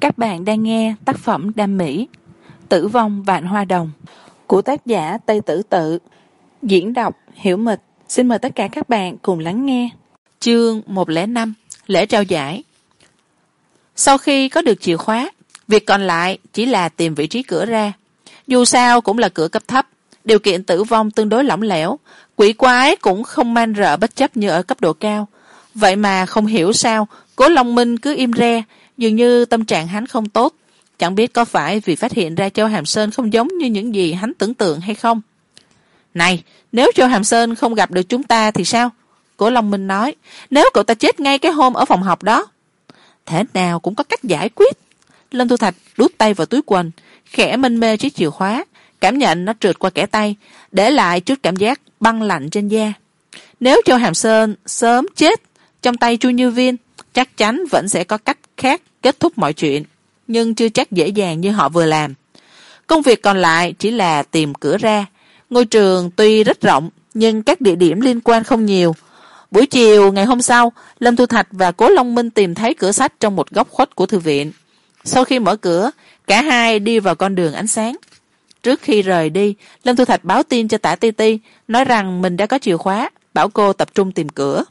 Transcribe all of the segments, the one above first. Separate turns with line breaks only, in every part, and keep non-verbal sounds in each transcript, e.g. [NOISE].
các bạn đang nghe tác phẩm đam mỹ, tử vong vạn hoa đồng, của tác giả tây tử tự. Diễn đọc hiểu mịch. Xin mời tất cả các bạn cùng lắng nghe. Chương một lẻ năm, lễ trao giải. Sau khi có được chìa khóa, việc còn lại chỉ là tìm vị trí cửa ra. Dù sao cũng là cửa cấp thấp, điều kiện tử vong tương đối lỏng lẻo. Quỷ quái cũng không man rợ bất chấp như ở cấp độ cao. Vậy mà không hiểu sao, cố long minh cứ im re dường như tâm trạng hắn không tốt. Chẳng biết có phải vì phát hiện ra châu hàm sơn không giống như những gì hắn tưởng tượng hay không. Này, nếu châu hàm sơn không gặp được chúng ta thì sao? Cổ long minh nói, nếu cậu ta chết ngay cái hôm ở phòng học đó, thế nào cũng có cách giải quyết. Lâm thu thạch đút tay vào túi quần, khẽ minh mê chiếc chìa khóa, cảm nhận nó trượt qua kẻ tay, để lại chút cảm giác băng lạnh trên da. Nếu châu hàm sơn sớm chết trong tay chu như viên chắc chắn vẫn sẽ có cách khác kết thúc mọi chuyện, nhưng chưa chắc dễ dàng như họ vừa làm. Công việc còn lại chỉ là tìm cửa ra. Ngôi trường tuy rất rộng, nhưng các địa điểm liên quan không nhiều. Buổi chiều ngày hôm sau, lâm thu thạch và cố long minh tìm thấy cửa sách trong một góc khuất của thư viện. Sau khi mở cửa, cả hai đi vào con đường ánh sáng. Trước khi rời đi, lâm thu thạch báo tin cho tả ti ti, nói rằng mình đã có chìa khóa, bảo cô tập trung tìm cửa.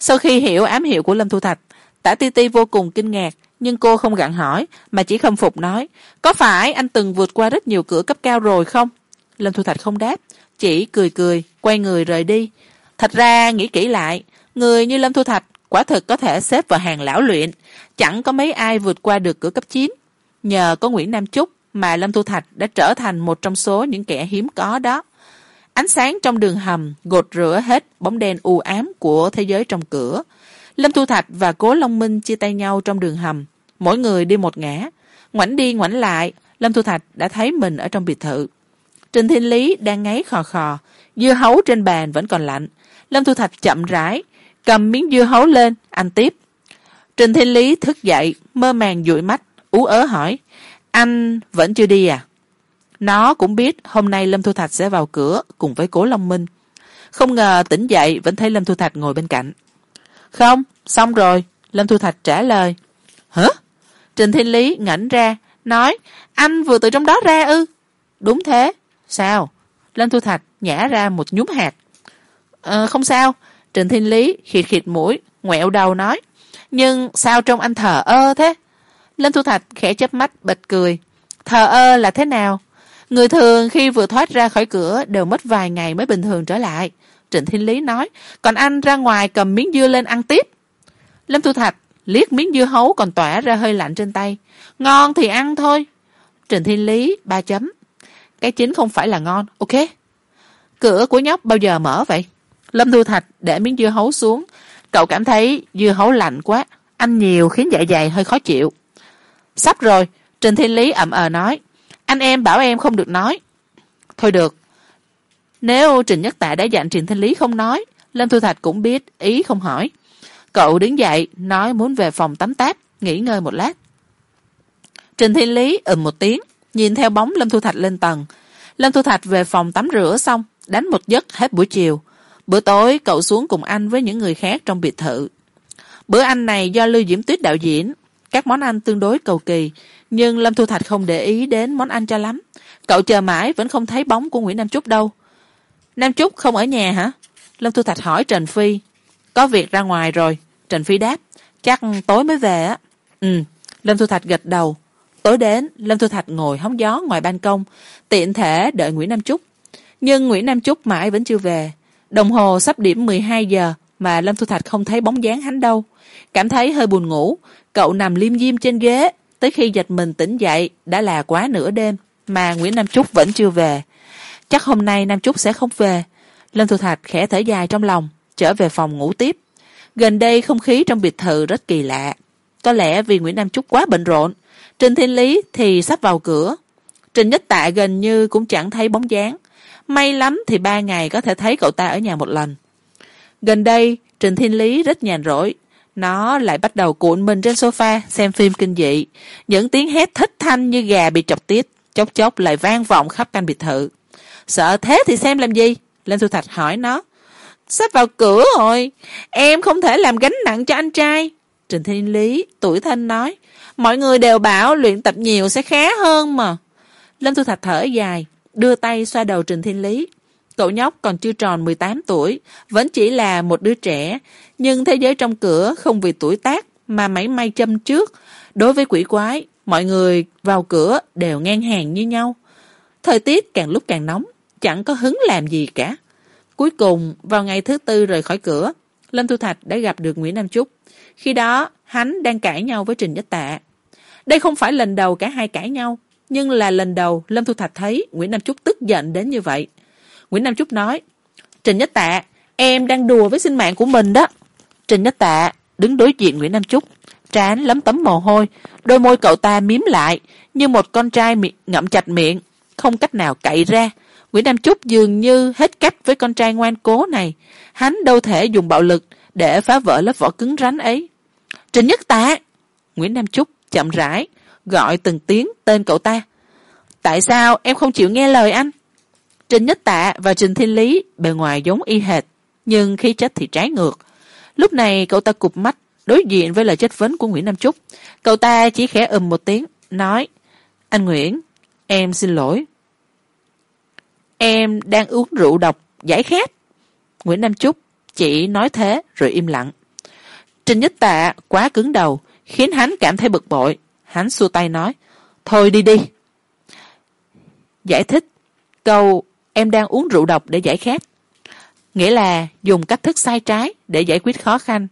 Sau khi hiểu ám hiệu của lâm thu thạch tả ti ti vô cùng kinh ngạc, nhưng cô không gặng hỏi, mà chỉ khâm phục nói, có phải anh từng vượt qua rất nhiều cửa cấp cao rồi không? Lâm thu thạch không đáp, chỉ cười cười, quay người rời đi. Thật ra, nghĩ kỹ lại, người như lâm thu thạch quả thực có thể xếp vào hàng lão luyện, chẳng có mấy ai vượt qua được cửa cấp chín. Nhờ có nguyễn nam trúc mà lâm thu thạch đã trở thành một trong số những kẻ hiếm có đó. Ánh sáng trong đường hầm gột rửa hết bóng đen u ám của thế giới trong cửa lâm thu thạch và cố long minh chia tay nhau trong đường hầm. Mỗi người đi một ngã. Ngoảnh đi ngoảnh lại, lâm thu thạch đã thấy mình ở trong biệt thự. Trình thiên lý đang ngáy khò khò, dưa hấu trên bàn vẫn còn lạnh. Lâm thu thạch chậm rãi, cầm miếng dưa hấu lên, ăn tiếp. Trình thiên lý thức dậy, mơ màng dụi mắt, ú ớ hỏi, anh vẫn chưa đi à? Nó cũng biết hôm nay lâm thu thạch sẽ vào cửa cùng với cố long minh. Không ngờ tỉnh dậy vẫn thấy lâm thu thạch ngồi bên cạnh không, xong rồi. Lâm thu thạch trả lời. Hả? Trình thiên lý ngẩng ra, nói, anh vừa từ trong đó ra ư? Đúng thế. Sao? Lâm thu thạch nhả ra một nhúm hạt. Ờ không sao. Trình thiên lý khịt khịt mũi, ngoẹo đầu nói, nhưng sao trông anh thờ ơ thế? Lâm thu thạch khẽ chớp mắt, bật cười. Thờ ơ là thế nào? Người thường khi vừa thoát ra khỏi cửa đều mất vài ngày mới bình thường trở lại trịnh thiên lý nói, còn anh ra ngoài cầm miếng dưa lên ăn tiếp. Lâm thu thạch liếc miếng dưa hấu còn tỏa ra hơi lạnh trên tay. Ngon thì ăn thôi. Trịnh thiên lý ba chấm. Cái chính không phải là ngon, ok. Cửa của nhóc bao giờ mở vậy? Lâm thu thạch để miếng dưa hấu xuống. Cậu cảm thấy dưa hấu lạnh quá, ăn nhiều khiến dạ dày hơi khó chịu. Sắp rồi. Trình thiên lý ậm ờ nói. Anh em bảo em không được nói. Thôi được nếu trình nhất tạ đã dặn trình thanh lý không nói, lâm thu thạch cũng biết, ý không hỏi. Cậu đứng dậy, nói muốn về phòng tắm táp, nghỉ ngơi một lát. Trình thiên lý ừm một tiếng, nhìn theo bóng lâm thu thạch lên tầng. Lâm thu thạch về phòng tắm rửa xong, đánh một giấc hết buổi chiều. Bữa tối, cậu xuống cùng anh với những người khác trong biệt thự. Bữa ăn này do lưu diễm tuyết đạo diễn. Các món ăn tương đối cầu kỳ, nhưng lâm thu thạch không để ý đến món ăn cho lắm. Cậu chờ mãi vẫn không thấy bóng của nguyễn nam trúc đâu nam trúc không ở nhà hả? Lâm thu thạch hỏi trần phi. Có việc ra ngoài rồi. Trần phi đáp, chắc tối mới về á. Ừ lâm thu thạch gật đầu. Tối đến, lâm thu thạch ngồi hóng gió ngoài ban công, tiện thể đợi nguyễn nam trúc nhưng nguyễn nam trúc mãi vẫn chưa về. Đồng hồ sắp điểm mười hai giờ mà lâm thu thạch không thấy bóng dáng hắn đâu. Cảm thấy hơi buồn ngủ. Cậu nằm liêm diêm trên ghế. Tới khi giật mình tỉnh dậy, đã là quá nửa đêm mà nguyễn nam trúc vẫn chưa về chắc hôm nay nam trúc sẽ không về. Lâm thu thạch khẽ thở dài trong lòng, trở về phòng ngủ tiếp. Gần đây không khí trong biệt thự rất kỳ lạ. Có lẽ vì nguyễn nam trúc quá bận rộn, trình thiên lý thì sắp vào cửa. Trình nhất tạ gần như cũng chẳng thấy bóng dáng. May lắm thì ba ngày có thể thấy cậu ta ở nhà một lần. Gần đây, trình thiên lý rất nhàn rỗi. Nó lại bắt đầu cuộn mình trên sofa xem phim kinh dị. Những tiếng hét thích thanh như gà bị chọc tiết, chốc chốc lại vang vọng khắp căn biệt thự sợ thế thì xem làm gì? Lên thu thạch hỏi nó. Sắp vào cửa rồi. Em không thể làm gánh nặng cho anh trai. Trình thiên lý, tuổi thanh nói. Mọi người đều bảo luyện tập nhiều sẽ khá hơn mà. Lâm thu thạch thở dài, đưa tay xoa đầu trình thiên lý. Cậu nhóc còn chưa tròn mười tám tuổi, vẫn chỉ là một đứa trẻ. Nhưng thế giới trong cửa không vì tuổi tác mà mảy may châm trước. Đối với quỷ quái, mọi người vào cửa đều ngang hàng như nhau. Thời tiết càng lúc càng nóng chẳng có hứng làm gì cả. Cuối cùng, vào ngày thứ tư rời khỏi cửa, lâm thu thạch đã gặp được nguyễn nam trúc khi đó, hắn đang cãi nhau với trình nhất tạ. Đây không phải lần đầu cả hai cãi nhau, nhưng là lần đầu lâm thu thạch thấy nguyễn nam trúc tức giận đến như vậy. Nguyễn nam trúc nói, trình nhất tạ, em đang đùa với sinh mạng của mình đó. Trình nhất tạ đứng đối diện nguyễn nam trúc trán lấm tấm mồ hôi, đôi môi cậu ta miếm lại như một con trai ngậm chặt miệng, không cách nào cậy ra nguyễn nam Chúc dường như hết cách với con trai ngoan cố này. Hắn đâu thể dùng bạo lực để phá vỡ lớp vỏ cứng rắn ấy. Trình nhất tạ! Nguyễn nam Chúc chậm rãi, gọi từng tiếng tên cậu ta. Tại sao em không chịu nghe lời anh? Trình nhất tạ và trình thiên lý bề ngoài giống y hệt, nhưng khi chết thì trái ngược. Lúc này cậu ta cụp mắt đối diện với lời chất vấn của nguyễn nam trúc cậu ta chỉ khẽ ừm một tiếng, nói, anh nguyễn, em xin lỗi em đang uống rượu độc, giải khát. Nguyễn nam trúc chỉ nói thế rồi im lặng. Trình nhất tạ quá cứng đầu, khiến hắn cảm thấy bực bội. Hắn xua tay nói, thôi đi đi. Giải thích, câu, em đang uống rượu độc để giải khát. Nghĩa là dùng cách thức sai trái để giải quyết khó khăn.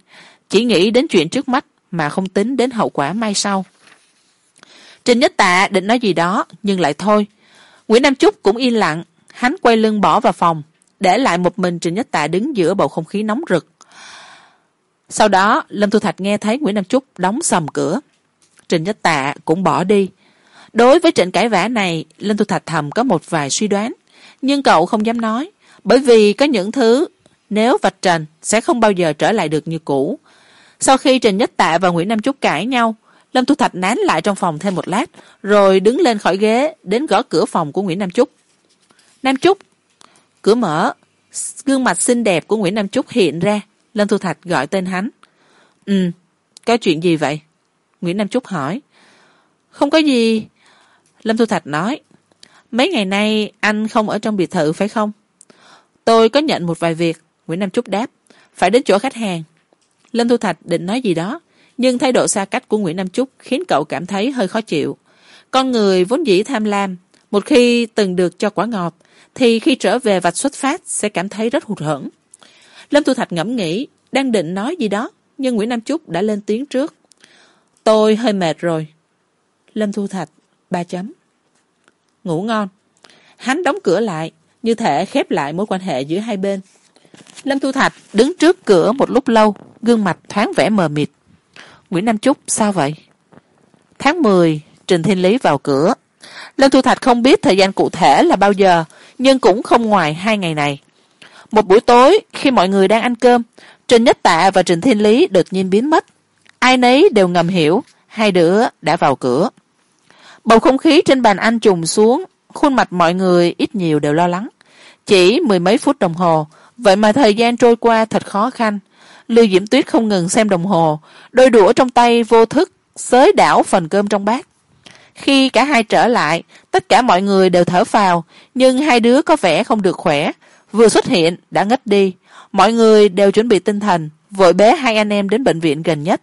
Chỉ nghĩ đến chuyện trước mắt mà không tính đến hậu quả mai sau. Trình nhất tạ định nói gì đó, nhưng lại thôi. Nguyễn nam trúc cũng yên lặng hắn quay lưng bỏ vào phòng, để lại một mình trình nhất tạ đứng giữa bầu không khí nóng rực. Sau đó, lâm thu thạch nghe thấy nguyễn nam trúc đóng sầm cửa. Trình nhất tạ cũng bỏ đi. Đối với trận cãi vã này, lâm thu thạch thầm có một vài suy đoán. Nhưng cậu không dám nói, bởi vì có những thứ, nếu vạch trần, sẽ không bao giờ trở lại được như cũ. Sau khi trình nhất tạ và nguyễn nam trúc cãi nhau, lâm thu thạch nán lại trong phòng thêm một lát, rồi đứng lên khỏi ghế, đến gõ cửa phòng của nguyễn nam trúc nam trúc cửa mở, gương mặt xinh đẹp của nguyễn nam trúc hiện ra. Lâm thu thạch gọi tên hắn. Ừ có chuyện gì vậy? Nguyễn nam trúc hỏi. Không có gì. Lâm thu thạch nói. Mấy ngày nay anh không ở trong biệt thự phải không? Tôi có nhận một vài việc. Nguyễn nam trúc đáp. Phải đến chỗ khách hàng. Lâm thu thạch định nói gì đó, nhưng thái độ xa cách của nguyễn nam trúc khiến cậu cảm thấy hơi khó chịu. Con người vốn dĩ tham lam, một khi từng được cho quả ngọt thì khi trở về vạch xuất phát sẽ cảm thấy rất hụt hẫng. Lâm thu thạch ngẫm nghĩ, đang định nói gì đó, nhưng nguyễn nam trúc đã lên tiếng trước. Tôi hơi mệt rồi. Lâm thu thạch, ba chấm. Ngủ ngon. Hắn đóng cửa lại, như thể khép lại mối quan hệ giữa hai bên. Lâm thu thạch đứng trước cửa một lúc lâu, gương mặt thoáng vẻ mờ mịt. Nguyễn nam trúc sao vậy? Tháng mười, trình thiên lý vào cửa lâm thu thạch không biết thời gian cụ thể là bao giờ, nhưng cũng không ngoài hai ngày này. Một buổi tối, khi mọi người đang ăn cơm, trình nhất tạ và trình thiên lý đột nhiên biến mất. Ai nấy đều ngầm hiểu, hai đứa đã vào cửa. Bầu không khí trên bàn ăn trùng xuống, khuôn mặt mọi người ít nhiều đều lo lắng. Chỉ mười mấy phút đồng hồ, vậy mà thời gian trôi qua thật khó khăn. Lưu diễm tuyết không ngừng xem đồng hồ, đôi đũa trong tay vô thức xới đảo phần cơm trong bát khi cả hai trở lại, tất cả mọi người đều thở phào, nhưng hai đứa có vẻ không được khỏe. Vừa xuất hiện, đã ngất đi. Mọi người đều chuẩn bị tinh thần, vội bế hai anh em đến bệnh viện gần nhất.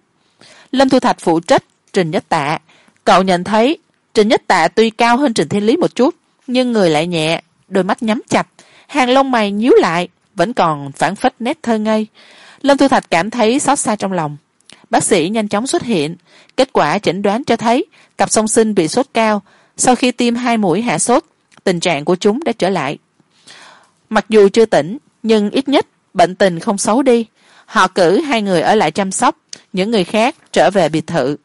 Lâm thu thạch phụ trách trình nhất tạ. Cậu nhận thấy, trình nhất tạ tuy cao hơn trình thiên lý một chút, nhưng người lại nhẹ, đôi mắt nhắm chặt, hàng lông mày nhíu lại, vẫn còn phản phất nét thơ ngây. Lâm thu thạch cảm thấy xót xa trong lòng bác sĩ nhanh chóng xuất hiện. Kết quả chẩn đoán cho thấy cặp song sinh bị sốt cao. Sau khi tiêm hai mũi hạ sốt, tình trạng của chúng đã trở lại. Mặc dù chưa tỉnh, nhưng ít nhất bệnh tình không xấu đi. Họ cử hai người ở lại chăm sóc. Những người khác trở về biệt thự.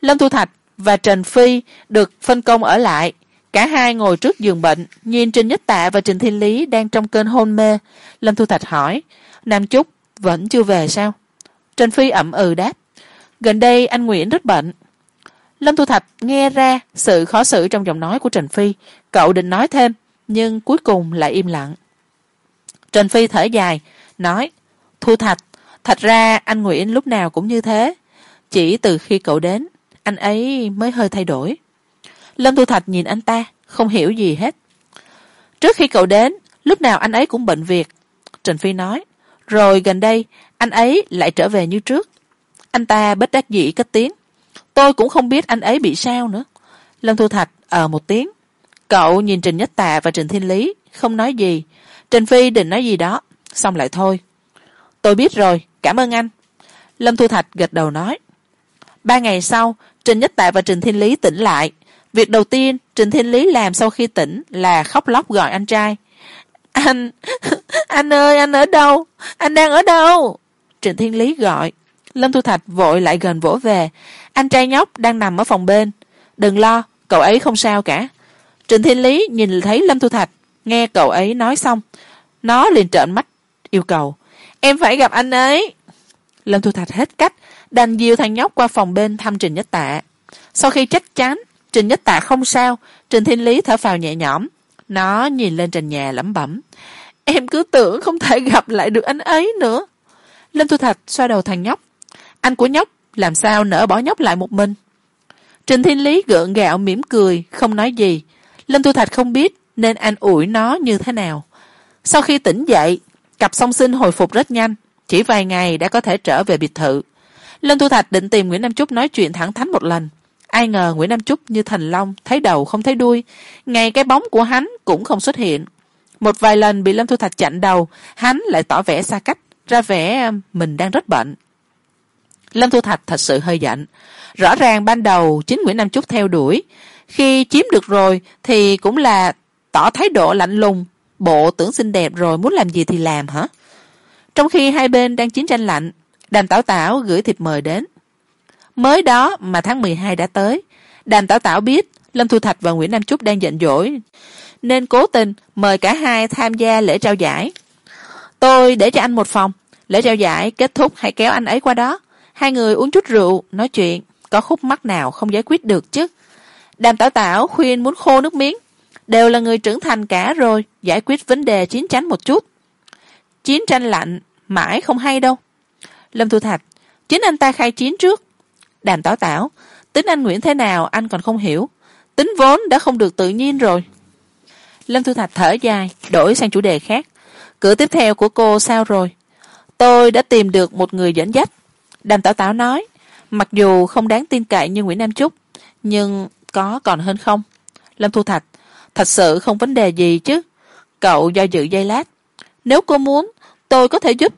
Lâm thu thạch và trần phi được phân công ở lại. Cả hai ngồi trước giường bệnh, nhìn trình nhất tạ và trình thiên lý đang trong cơn hôn mê. Lâm thu thạch hỏi, nam Chúc vẫn chưa về sao? Trần phi ậm ừ đáp. Gần đây anh nguyễn rất bệnh. lâm thu thạch nghe ra sự khó xử trong giọng nói của trần phi. Cậu định nói thêm, nhưng cuối cùng lại im lặng. Trần phi thở dài, nói, thu thạch, thật ra anh nguyễn lúc nào cũng như thế. Chỉ từ khi cậu đến, anh ấy mới hơi thay đổi. Lâm thu thạch nhìn anh ta, không hiểu gì hết. Trước khi cậu đến, lúc nào anh ấy cũng bệnh việc. Trần phi nói, rồi gần đây anh ấy lại trở về như trước. Anh ta bất đắc dĩ cất tiếng. Tôi cũng không biết anh ấy bị sao nữa. Lâm thu thạch ờ một tiếng. Cậu nhìn trình nhất tà và trình thiên lý, không nói gì. Trình phi định nói gì đó, xong lại thôi. Tôi biết rồi, cảm ơn anh. Lâm thu thạch gật đầu nói. Ba ngày sau, trình nhất tạ và trình thiên lý tỉnh lại. Việc đầu tiên trình thiên lý làm sau khi tỉnh là khóc lóc gọi anh trai. Anh [LAUGHS] anh ơi, anh ở đâu? Anh đang ở đâu? Trình thiên lý gọi. Lâm thu thạch vội lại gần vỗ về. Anh trai nhóc đang nằm ở phòng bên. Đừng lo, cậu ấy không sao cả. Trình thiên lý nhìn thấy lâm thu thạch. Nghe cậu ấy nói xong, nó liền trợn mắt, yêu cầu. Em phải gặp anh ấy. Lâm thu thạch hết cách, đành dìu thằng nhóc qua phòng bên thăm trình nhất tạ. Sau khi chắc chắn trình nhất tạ không sao. Trình thiên lý thở phào nhẹ nhõm. Nó nhìn lên trần nhà lẩm bẩm. Em cứ tưởng không thể gặp lại được anh ấy nữa lâm thu thạch xoa đầu thằng nhóc. Anh của nhóc, làm sao nỡ bỏ nhóc lại một mình? Trình thiên lý gượng gạo, mỉm cười, không nói gì. Lâm thu thạch không biết nên an ủi nó như thế nào. Sau khi tỉnh dậy, cặp song sinh hồi phục rất nhanh. Chỉ vài ngày đã có thể trở về biệt thự. Lâm thu thạch định tìm nguyễn nam trúc nói chuyện thẳng thắn một lần. Ai ngờ nguyễn nam trúc như thành long, thấy đầu không thấy đuôi. Ngay cái bóng của hắn cũng không xuất hiện. Một vài lần bị lâm thu thạch chặn đầu, hắn lại tỏ vẻ xa cách ra vẻ, mình đang rất bệnh. Lâm thu thạch thật sự hơi giận. Rõ ràng ban đầu chính nguyễn nam trúc theo đuổi. Khi chiếm được rồi thì cũng là tỏ thái độ lạnh lùng. Bộ tưởng xinh đẹp rồi muốn làm gì thì làm hả? Trong khi hai bên đang chiến tranh lạnh, đàm tảo tảo gửi thiệp mời đến. Mới đó mà tháng mười hai đã tới, đàm tảo tảo biết lâm thu thạch và nguyễn nam trúc đang giận dỗi, nên cố tình mời cả hai tham gia lễ trao giải tôi để cho anh một phòng. Lễ trao giải kết thúc, hãy kéo anh ấy qua đó. Hai người uống chút rượu, nói chuyện. Có khúc mắc nào không giải quyết được chứ? Đàm tảo tảo khuyên muốn khô nước miếng. Đều là người trưởng thành cả rồi, giải quyết vấn đề chiến tranh một chút. Chiến tranh lạnh, mãi không hay đâu. Lâm thu thạch, chính anh ta khai chiến trước. Đàm tảo tảo, tính anh nguyễn thế nào anh còn không hiểu. Tính vốn đã không được tự nhiên rồi. Lâm thu thạch thở dài, đổi sang chủ đề khác cửa tiếp theo của cô sao rồi? Tôi đã tìm được một người dẫn dắt. Đàm tảo tảo nói, mặc dù không đáng tin cậy như nguyễn nam trúc nhưng có còn hơn không? Lâm thu thạch, thật sự không vấn đề gì chứ. Cậu do dự giây lát. Nếu cô muốn, tôi có thể giúp.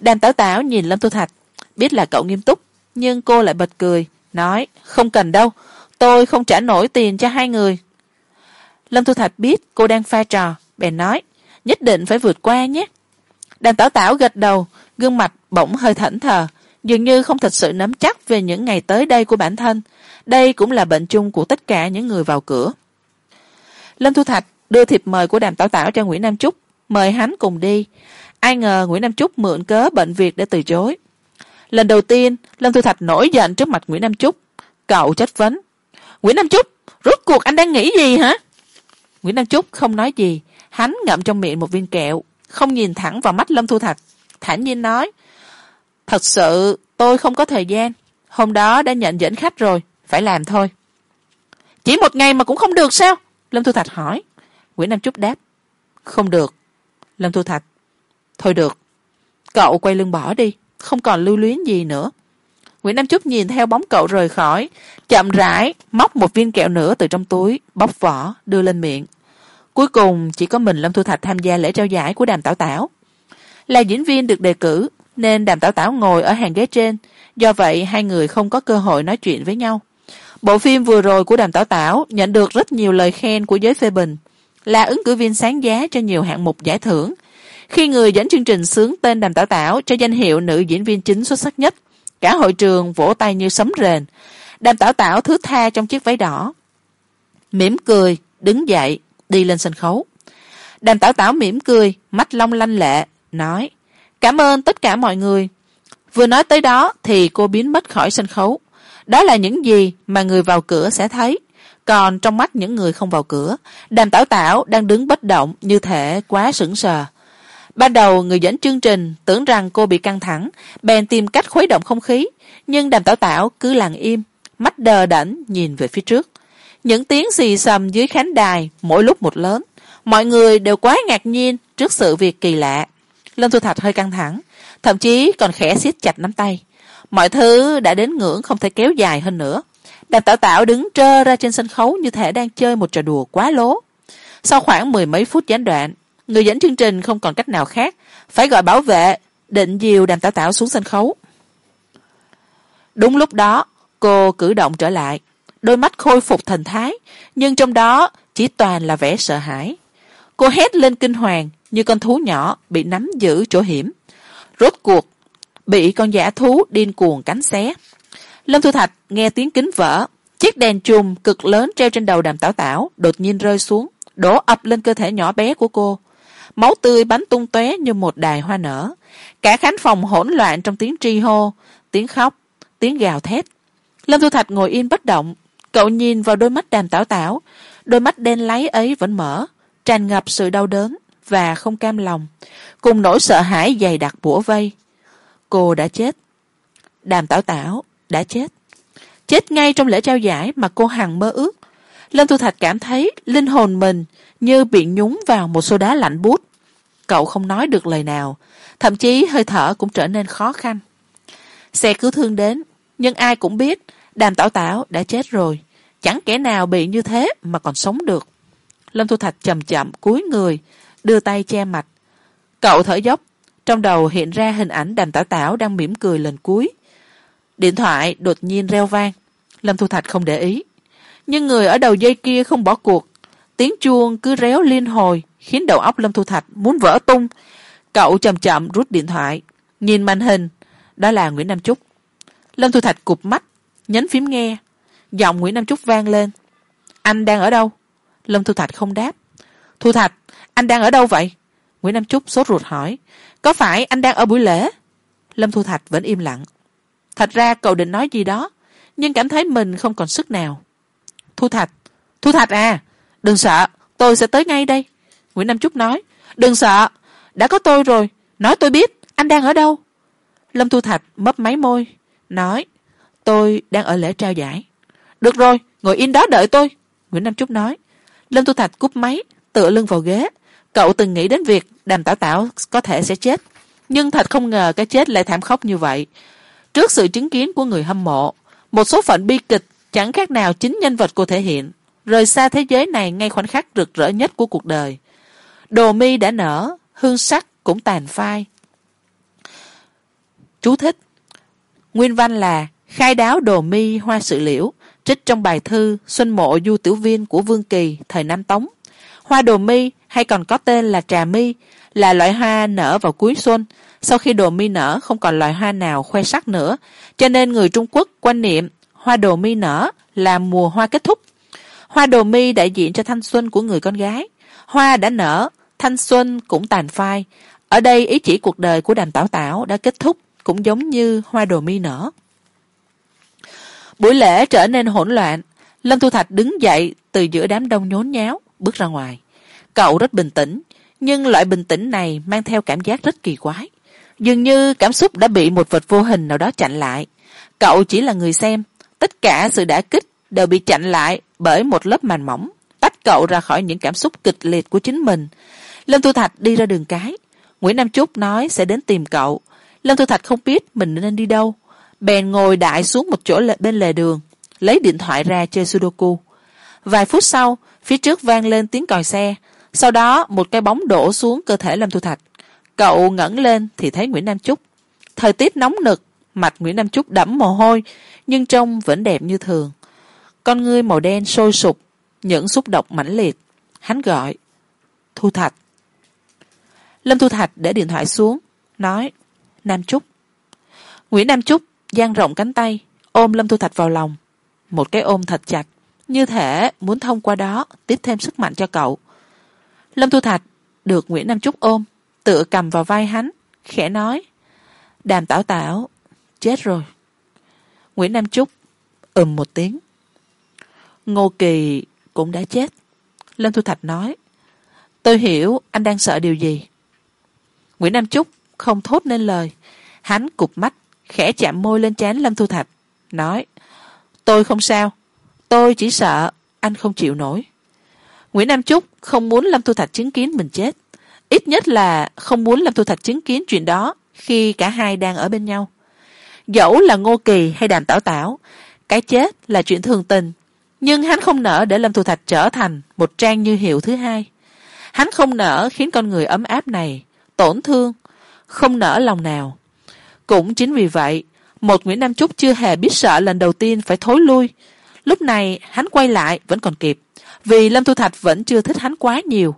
Đàm tảo tảo nhìn lâm thu thạch, biết là cậu nghiêm túc, nhưng cô lại bật cười, nói, không cần đâu, tôi không trả nổi tiền cho hai người. Lâm thu thạch biết cô đang pha trò, bèn nói nhất định phải vượt qua nhé. Đàm tảo tảo gật đầu, gương mặt bỗng hơi thẫn thờ, dường như không thật sự nắm chắc về những ngày tới đây của bản thân. Đây cũng là bệnh chung của tất cả những người vào cửa. Lâm thu thạch đưa thiệp mời của đàm tảo tảo cho nguyễn nam trúc, mời hắn cùng đi. Ai ngờ nguyễn nam trúc mượn cớ bệnh việc để từ chối. Lần đầu tiên, lâm thu thạch nổi giận trước mặt nguyễn nam trúc. Cậu chất vấn. Nguyễn nam trúc, rốt cuộc anh đang nghĩ gì hả? Nguyễn nam trúc không nói gì hắn ngậm trong miệng một viên kẹo, không nhìn thẳng vào mắt lâm thu thạch, thản nhiên nói, thật sự, tôi không có thời gian. Hôm đó đã nhận dẫn khách rồi, phải làm thôi. Chỉ một ngày mà cũng không được sao? Lâm thu thạch hỏi. Nguyễn nam trúc đáp, không được. Lâm thu thạch, thôi được, cậu quay lưng bỏ đi, không còn lưu luyến gì nữa. Nguyễn nam trúc nhìn theo bóng cậu rời khỏi, chậm rãi móc một viên kẹo nữa từ trong túi, bóc vỏ, đưa lên miệng cuối cùng, chỉ có mình lâm thu thạch tham gia lễ trao giải của đàm tảo tảo. Là diễn viên được đề cử, nên đàm tảo tảo ngồi ở hàng ghế trên. Do vậy, hai người không có cơ hội nói chuyện với nhau. Bộ phim vừa rồi của đàm tảo tảo nhận được rất nhiều lời khen của giới phê bình, là ứng cử viên sáng giá cho nhiều hạng mục giải thưởng. Khi người dẫn chương trình sướng tên đàm tảo tảo cho danh hiệu nữ diễn viên chính xuất sắc nhất, cả hội trường vỗ tay như sấm rền. Đàm tảo tảo thứ tha trong chiếc váy đỏ. Mỉm cười, đứng dậy đi lên sân khấu. Đàm tảo tảo mỉm cười, mắt long lanh lệ nói, cảm ơn tất cả mọi người. Vừa nói tới đó thì cô biến mất khỏi sân khấu. Đó là những gì mà người vào cửa sẽ thấy. Còn trong mắt những người không vào cửa, đàm tảo tảo đang đứng bất động như thể quá sững sờ. Ban đầu người dẫn chương trình tưởng rằng cô bị căng thẳng, bèn tìm cách khuấy động không khí, nhưng đàm tảo tảo cứ lặng im, mắt đờ đẫn nhìn về phía trước những tiếng xì xầm dưới khán đài, mỗi lúc một lớn. Mọi người đều quá ngạc nhiên trước sự việc kỳ lạ. Lâm thu thạch hơi căng thẳng, thậm chí còn khẽ siết chặt nắm tay. Mọi thứ đã đến ngưỡng không thể kéo dài hơn nữa. Đàm tảo tảo đứng trơ ra trên sân khấu như thể đang chơi một trò đùa quá lố. Sau khoảng mười mấy phút gián đoạn, người dẫn chương trình không còn cách nào khác, phải gọi bảo vệ, định dìu đàm tảo tảo xuống sân khấu. Đúng lúc đó, cô cử động trở lại đôi mắt khôi phục thần thái, nhưng trong đó chỉ toàn là vẻ sợ hãi. Cô hét lên kinh hoàng như con thú nhỏ bị nắm giữ chỗ hiểm. Rốt cuộc, bị con giả thú điên cuồng cắn xé. Lâm thu thạch nghe tiếng kính vỡ, chiếc đèn chùm cực lớn treo trên đầu đàm tảo tảo đột nhiên rơi xuống, đổ ập lên cơ thể nhỏ bé của cô. Máu tươi bắn tung tóe như một đài hoa nở. Cả khán phòng hỗn loạn trong tiếng tri hô, tiếng khóc, tiếng gào thét. Lâm thu thạch ngồi yên bất động cậu nhìn vào đôi mắt đàm tảo tảo. Đôi mắt đen láy ấy vẫn mở, tràn ngập sự đau đớn và không cam lòng, cùng nỗi sợ hãi dày đặc bủa vây. Cô đã chết. Đàm tảo tảo đã chết. Chết ngay trong lễ trao giải mà cô hằng mơ ước. Lâm thu thạch cảm thấy linh hồn mình như bị nhúng vào một xô đá lạnh buốt. Cậu không nói được lời nào, thậm chí hơi thở cũng trở nên khó khăn. Xe cứu thương đến, nhưng ai cũng biết đàm tảo tảo đã chết rồi chẳng kẻ nào bị như thế mà còn sống được. Lâm thu thạch chậm chậm cúi người, đưa tay che mặt. Cậu thở dốc, trong đầu hiện ra hình ảnh đàm tảo tảo đang mỉm cười lần cuối. Điện thoại đột nhiên reo vang. Lâm thu thạch không để ý. Nhưng người ở đầu dây kia không bỏ cuộc. Tiếng chuông cứ réo liên hồi, khiến đầu óc lâm thu thạch muốn vỡ tung. Cậu chậm chậm rút điện thoại, nhìn màn hình. Đó là nguyễn nam trúc lâm thu thạch cụp mắt, nhấn phím nghe giọng nguyễn nam trúc vang lên. Anh đang ở đâu? Lâm thu thạch không đáp. Thu thạch, anh đang ở đâu vậy? Nguyễn nam trúc sốt ruột hỏi. Có phải anh đang ở buổi lễ? Lâm thu thạch vẫn im lặng. Thật ra cậu định nói gì đó, nhưng cảm thấy mình không còn sức nào. Thu thạch thu thạch à đừng sợ, tôi sẽ tới ngay đây. Nguyễn nam trúc nói, đừng sợ, đã có tôi rồi, nói tôi biết, anh đang ở đâu? Lâm thu thạch mấp máy môi, nói, tôi đang ở lễ trao giải được rồi, ngồi yên đó đợi tôi. Nguyễn nam trúc nói. Lâm tu thạch cúp máy, tựa lưng vào ghế. Cậu từng nghĩ đến việc đàm tảo tảo có thể sẽ chết. Nhưng thật không ngờ cái chết lại thảm khốc như vậy. Trước sự chứng kiến của người hâm mộ, một số phận bi kịch chẳng khác nào chính nhân vật cô thể hiện, rời xa thế giới này ngay khoảnh khắc rực rỡ nhất của cuộc đời. Đồ mi đã nở, hương sắc cũng tàn phai. Chú thích. Nguyên văn là, khai đáo đồ mi hoa sự liễu trích trong bài thư xuân mộ du tiểu viên của vương kỳ, thời nam tống. Hoa đồ mi, hay còn có tên là trà mi, là loại hoa nở vào cuối xuân. Sau khi đồ mi nở, không còn loại hoa nào khoe sắc nữa. Cho nên người trung quốc quan niệm hoa đồ mi nở là mùa hoa kết thúc. Hoa đồ mi đại diện cho thanh xuân của người con gái. Hoa đã nở, thanh xuân cũng tàn phai. Ở đây ý chỉ cuộc đời của đàm tảo tảo đã kết thúc, cũng giống như hoa đồ mi nở buổi lễ trở nên hỗn loạn. Lâm thu thạch đứng dậy từ giữa đám đông nhốn nháo, bước ra ngoài. Cậu rất bình tĩnh, nhưng loại bình tĩnh này mang theo cảm giác rất kỳ quái. Dường như cảm xúc đã bị một vật vô hình nào đó chặn lại. Cậu chỉ là người xem, tất cả sự đả kích đều bị chặn lại bởi một lớp màn mỏng, tách cậu ra khỏi những cảm xúc kịch liệt của chính mình. Lâm thu thạch đi ra đường cái. Nguyễn nam trúc nói sẽ đến tìm cậu. Lâm thu thạch không biết mình nên đi đâu bèn ngồi đại xuống một chỗ bên lề đường, lấy điện thoại ra chơi sudoku. Vài phút sau, phía trước vang lên tiếng còi xe. Sau đó, một cái bóng đổ xuống cơ thể lâm thu thạch. Cậu ngẩng lên thì thấy nguyễn nam trúc thời tiết nóng nực, mặt nguyễn nam trúc đẫm mồ hôi, nhưng trông vẫn đẹp như thường. Con ngươi màu đen sôi sục, những xúc động mãnh liệt. Hắn gọi, thu thạch. Lâm thu thạch để điện thoại xuống, nói, nam trúc nguyễn nam trúc dang rộng cánh tay, ôm lâm thu thạch vào lòng. Một cái ôm thật chặt, như thể muốn thông qua đó tiếp thêm sức mạnh cho cậu. Lâm thu thạch được nguyễn nam trúc ôm tựa cầm vào vai hắn, khẽ nói, đàm tảo tảo, chết rồi. Nguyễn nam trúc ừm một tiếng. Ngô kỳ cũng đã chết, lâm thu thạch nói. Tôi hiểu anh đang sợ điều gì. Nguyễn nam trúc không thốt nên lời, hắn cụp mắt khẽ chạm môi lên trán lâm thu thạch, nói, tôi không sao, tôi chỉ sợ anh không chịu nổi. Nguyễn nam chúc không muốn lâm thu thạch chứng kiến mình chết, ít nhất là không muốn lâm thu thạch chứng kiến chuyện đó khi cả hai đang ở bên nhau. Dẫu là ngô kỳ hay đàm tảo tảo, cái chết là chuyện thường tình, nhưng hắn không nỡ để lâm thu thạch trở thành một trang như hiệu thứ hai. Hắn không nỡ khiến con người ấm áp này tổn thương, không nỡ lòng nào cũng chính vì vậy, một nguyễn nam trúc chưa hề biết sợ lần đầu tiên phải thối lui. Lúc này, hắn quay lại vẫn còn kịp, vì lâm thu thạch vẫn chưa thích hắn quá nhiều.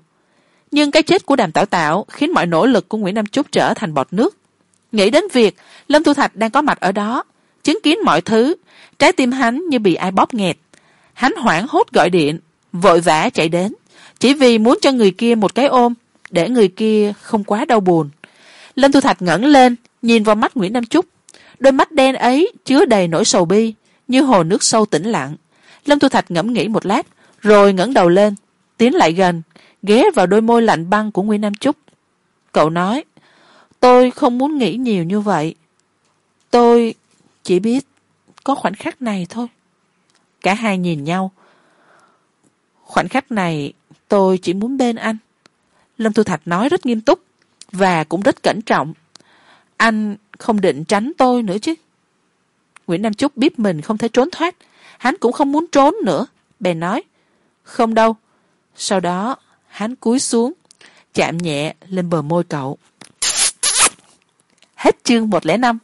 Nhưng cái chết của đàm tảo tảo khiến mọi nỗ lực của nguyễn nam trúc trở thành bọt nước. Nghĩ đến việc lâm thu thạch đang có mặt ở đó, chứng kiến mọi thứ, trái tim hắn như bị ai bóp nghẹt. Hắn hoảng hốt gọi điện, vội vã chạy đến, chỉ vì muốn cho người kia một cái ôm, để người kia không quá đau buồn. Lâm thu thạch ngẩng lên nhìn vào mắt nguyễn nam trúc đôi mắt đen ấy chứa đầy nỗi sầu bi, như hồ nước sâu tĩnh lặng. Lâm thu thạch ngẫm nghĩ một lát, rồi ngẩng đầu lên, tiến lại gần, ghé vào đôi môi lạnh băng của nguyễn nam trúc cậu nói, tôi không muốn nghĩ nhiều như vậy. Tôi chỉ biết có khoảnh khắc này thôi. Cả hai nhìn nhau. Khoảnh khắc này tôi chỉ muốn bên anh. Lâm thu thạch nói rất nghiêm túc và cũng rất cẩn trọng anh không định tránh tôi nữa chứ? Nguyễn nam chúc biết mình không thể trốn thoát. Hắn cũng không muốn trốn nữa. Bèn nói, không đâu. Sau đó, hắn cúi xuống, chạm nhẹ lên bờ môi cậu. Hết chương một lẻ năm.